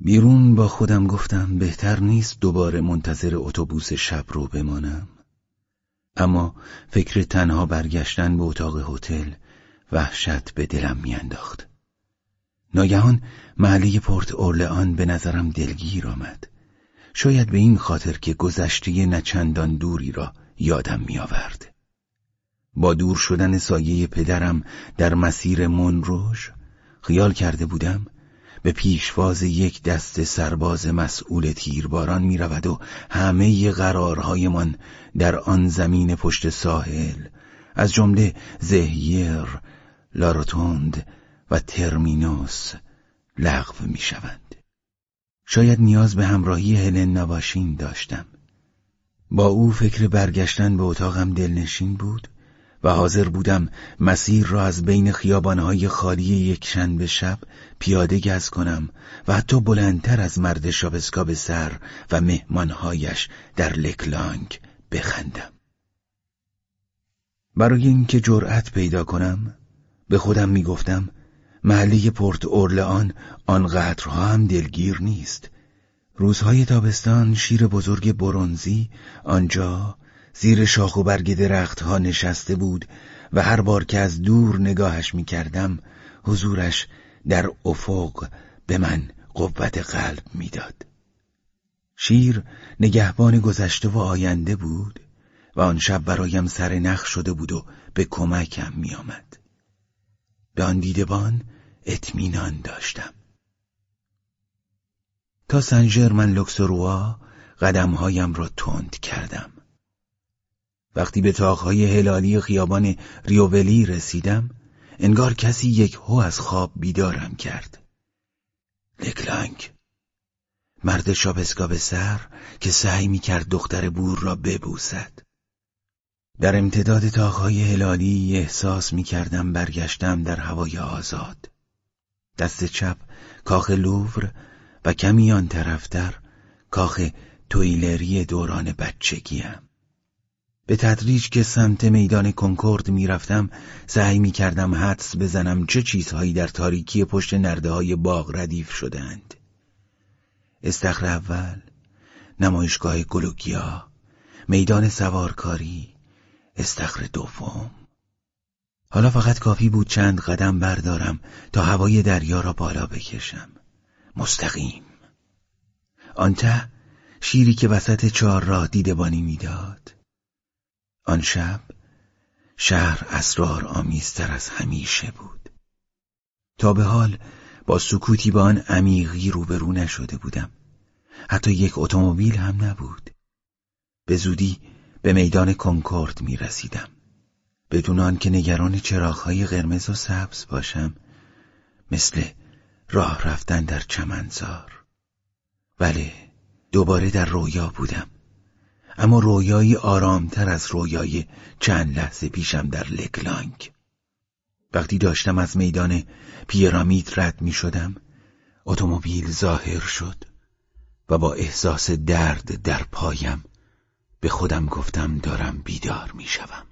بیرون با خودم گفتم بهتر نیست دوباره منتظر اتوبوس شب رو بمانم. اما فکر تنها برگشتن به اتاق هتل وحشت به دلم میانداخت. ناگهان محله پورت اورلئان به نظرم دلگیر آمد. شاید به این خاطر که گذشته نچندان دوری را یادم میآورد. با دور شدن سایه پدرم در مسیر منروژ خیال کرده بودم به پیشواز یک دست سرباز مسئول تیرباران می رود و همه قرارهایمان در آن زمین پشت ساحل از جمله زهیر، لاروتوند و ترمینوس لغو می شوند. شاید نیاز به همراهی هلن نواشین داشتم. با او فکر برگشتن به اتاقم دلنشین بود و حاضر بودم مسیر را از بین خیابانهای خالی یک شنبه شب پیاده گز کنم و حتی بلندتر از مرد شابسکا سر و مهمانهایش در لکلانگ بخندم. برای اینکه جرأت پیدا کنم به خودم می‌گفتم محله پورت اورلان آنقدرها هم دلگیر نیست. روزهای تابستان شیر بزرگ برونزی آنجا زیر شاخ و برگ درختها نشسته بود و هر بار که از دور نگاهش می کردم حضورش در افق به من قوت قلب می‌داد. شیر نگهبان گذشته و آینده بود و آن شب برایم سر نخ شده بود و به کمکم می آمد. به آن دیدبان اطمینان داشتم. تا سن من لوکسروا قدمهایم را تند کردم. وقتی به تاقهای هلالی خیابان ریوولی رسیدم انگار کسی یک هو از خواب بیدارم کرد. لکلانگ مرد شابسکا به سر که سعی می کرد دختر بور را ببوسد. در امتداد تاقهای هلالی احساس می کردم برگشتم در هوای آزاد. دست چپ کاخ لوور و کمی آن طرفتر کاخ تویلری دوران بچگیم. به تدریج که سمت میدان کنکورد می‌رفتم سعی می کردم حدس بزنم چه چیزهایی در تاریکی پشت نرده های باغ ردیف شدند استخر اول نمایشگاه گلوگیا میدان سوارکاری استخر دوم. حالا فقط کافی بود چند قدم بردارم تا هوای دریا را بالا بکشم. مستقیم. آنته شیری که وسط چهار راه دیدبانی می‌داد. آن شب شهر اسرار آمیزتر از همیشه بود. تا به حال با سکوتی با آن عمیقی روبرو نشده بودم. حتی یک اتومبیل هم نبود. به زودی به میدان کنکورد می رسیدم. بدون آنکه نگران چراغهای قرمز و سبز باشم مثل راه رفتن در چمنزار. بله دوباره در رویا بودم. اما رویایی آرامتر از رویای چند لحظه پیشم در لکلانگ وقتی داشتم از میدان پیرامید رد می شدم اتومبیل ظاهر شد و با احساس درد در پایم به خودم گفتم دارم بیدار می شوم.